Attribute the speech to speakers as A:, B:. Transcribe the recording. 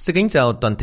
A: Xin kính chào toàn thể.